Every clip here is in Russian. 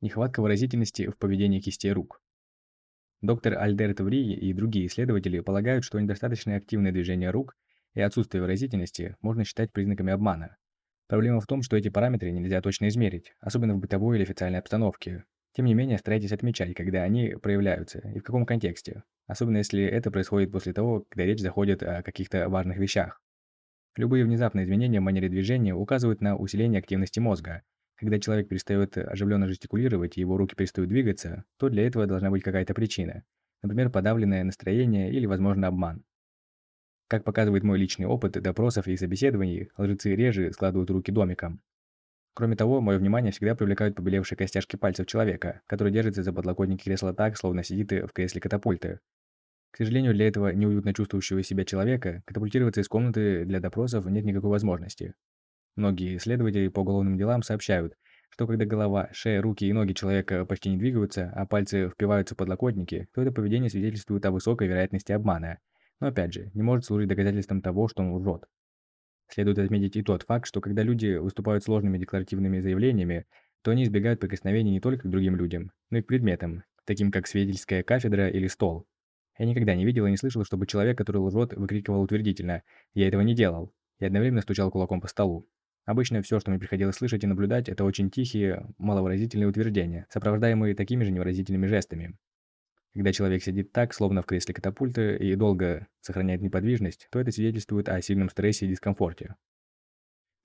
Нехватка выразительности в поведении кистей рук. Доктор Альдер Таврии и другие исследователи полагают, что недостаточно активное движение рук и отсутствие выразительности можно считать признаками обмана. Проблема в том, что эти параметры нельзя точно измерить, особенно в бытовой или официальной обстановке. Тем не менее, старайтесь отмечать, когда они проявляются и в каком контексте, особенно если это происходит после того, когда речь заходит о каких-то важных вещах. Любые внезапные изменения в манере движения указывают на усиление активности мозга. Когда человек перестает оживленно жестикулировать и его руки перестают двигаться, то для этого должна быть какая-то причина. Например, подавленное настроение или, возможно, обман. Как показывает мой личный опыт допросов и собеседований, лжецы реже складывают руки домиком. Кроме того, мое внимание всегда привлекают побелевшие костяшки пальцев человека, который держится за подлокотники кресла так, словно сидит в кресле катапульты. К сожалению, для этого неуютно чувствующего себя человека катапультироваться из комнаты для допросов нет никакой возможности. Многие исследователи по уголовным делам сообщают, что когда голова, шея, руки и ноги человека почти не двигаются, а пальцы впиваются в подлокотники, то это поведение свидетельствует о высокой вероятности обмана. Но опять же, не может служить доказательством того, что он лжет. Следует отметить и тот факт, что когда люди выступают сложными декларативными заявлениями, то они избегают прикосновений не только к другим людям, но и к предметам, таким как свидетельская кафедра или стол. Я никогда не видел и не слышал, чтобы человек, который лжет, выкрикивал утвердительно «Я этого не делал» и одновременно стучал кулаком по столу. Обычно все, что мне приходилось слышать и наблюдать, это очень тихие, маловыразительные утверждения, сопровождаемые такими же невыразительными жестами. Когда человек сидит так, словно в кресле катапульты, и долго сохраняет неподвижность, то это свидетельствует о сильном стрессе и дискомфорте.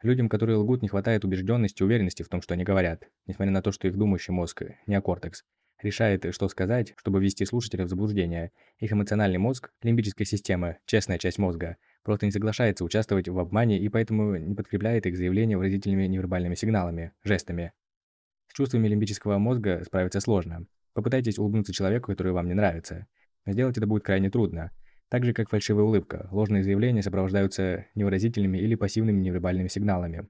Людям, которые лгут, не хватает убежденности и уверенности в том, что они говорят, несмотря на то, что их думающий мозг, неокортекс, решает, что сказать, чтобы ввести слушателя в заблуждение. Их эмоциональный мозг, лимбическая система, честная часть мозга, просто не соглашается участвовать в обмане и поэтому не подкрепляет их заявления выразительными невербальными сигналами, жестами. С чувствами лимбического мозга справиться сложно. Попытайтесь улыбнуться человеку, который вам не нравится. Сделать это будет крайне трудно. Так же, как фальшивая улыбка, ложные заявления сопровождаются невыразительными или пассивными невербальными сигналами.